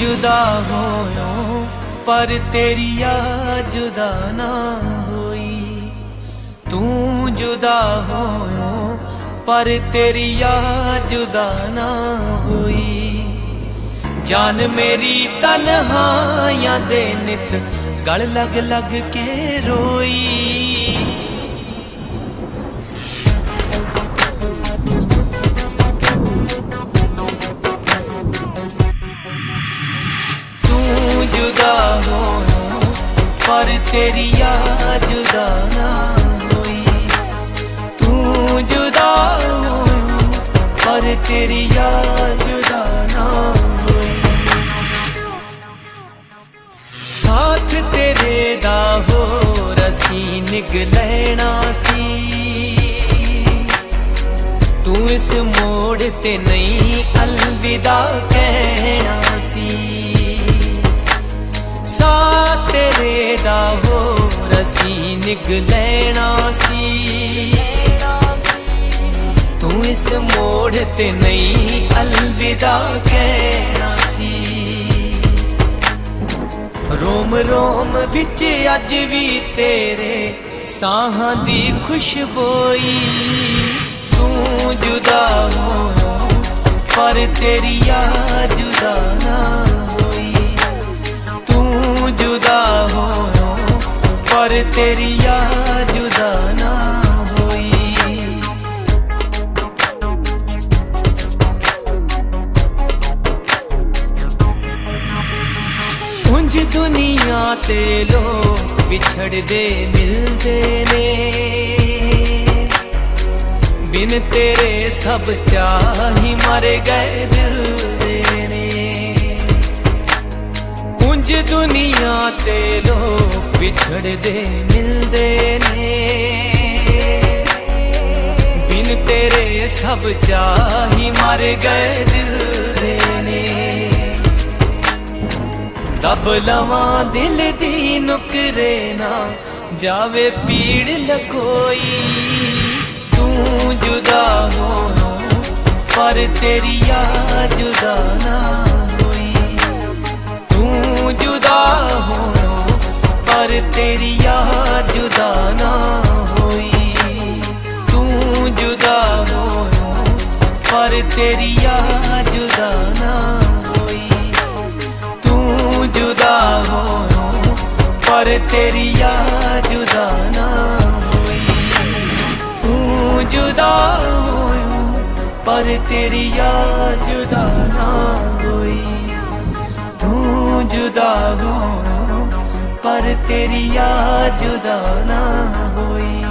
ਜੁਦਾ ਹੋਇਓ, ਪਰ ਤੇਰੀ ਆ ਜੁਦਾ ਨਾ ਹੋਈ। ਤੂੰ ਜੁਦਾ ਹੋਇਓ, ਪਰ ਤੇਰੀ ਆ ਜੁਦਾ ਨਾ ਹੋਈ। ਜਾਨ ਮੇਰੀ ਤਨਹਾਈਆਂ ਦੇ ਨਿਤ ਗਲ ਲਗ ਲਗ ਕੇ ਰੋਈ। ਤੇਰੀ ਯਾਦ ਜੁਦਾ ਨਾ ਹੋਈ। ਤੂੰ ਜੁਦਾ ਪਰ ਤੇਰੀ ਯਾਦ ਜੁਦਾ ਨਾ ਹੋਈ। ਸਾਥ ਤੇਰੇ ਦਾ ਹੋ ਰਸੀ ਨਿਗ ਲੈਣਾ ਸੀ। ਤੂੰ ਇਸ ਮੋੜ ਤੇ ਨਹੀਂ ਅਲਵਿਦਾ ਕਹਿਣਾ ਸੀ। ਰਸੀ ਨਿਗ ਲੈਣਾ ਸੀ? ਤੂੰ ਇਸ ਮੋੜ ਤੇ ਨਹੀਂ ਅਲਵਿਦਾ ਕਹਿਣਾ ਸੀ। ਰੋਮ ਰੋਮ ਵਿੱਚ ਅੱਜ ਵੀ ਤੇਰੇ ਸਾਹਾਂ ਦੀ ਖੁਸ਼ਬੋਈ। ਤੂੰ ਜੁਦਾ ਹੋ, ਪਰ ਤੇਰੀ ਯਾਦ ਜੁਦਾ ਪਰ ਤੇਰੀ ਯਾਦ ਜੁਦਾ ਨਾ ਹੋਈ। ਉਂਝ ਦੁਨੀਆ ਤੇ ਲੋ ਵਿਛੜਦੇ ਮਿਲਦੇ ਨੇ। ਬਿਨ ਤੇਰੇ ਸਭ ਚਾਹੀ ਮਰ ਗਏ ਦਿਲ ਦੇ ਨੇ। ਉਂਝ ਦੁਨੀਆ ਤੇ ਲੋ ਵਿਛੜਦੇ, ਮਿਲਦੇ ਨੇ। ਬਿਨ ਤੇਰੇ ਸਭ ਚਾਹੀ ਮਰ ਗਏ ਦਿਲ ਦੇ ਨੇ। ਦਬ ਲਵਾਂ ਦਿਲ ਦੀ ਨੁਕਰੇ ਨਾ, ਜਾਵੇ ਪੀੜ ਲਕੋਈ। ਤੂੰ ਜੁਦਾ ਹੋ ਪਰ ਤੇਰੀ ਯਾਦ ਜੁਦਾ ਨਾ ਹੋਈ। ਤੂੰ ਜੁਦਾ ਹੋ ਤੇਰੀ ਯਾਦ ਜੁਦਾ ਨਾ ਹੋਈ। ਤੂੰ ਜੁਦਾ ਹੋ ਪਰ ਤੇਰੀ ਯਾਦ ਜੁਦਾ ਨਾ ਹੋਈ। ਤੂੰ ਜੁਦਾ ਹੋ ਪਰ ਤੇਰੀ ਯਾਦ ਜੁਦਾ ਨਾ ਹੋਈ। ਤੂੰ ਜੁਦਾ ਹੋ ਪਰ ਤੇਰੀ ਯਾਦ ਜੁਦਾ ਨਾ ਹੋਈ। ਤੂੰ ਜੁਦਾ ਪਰ ਤੇਰੀ ਯਾਦ ਜੁਦਾ ਨਾ ਹੋਈ।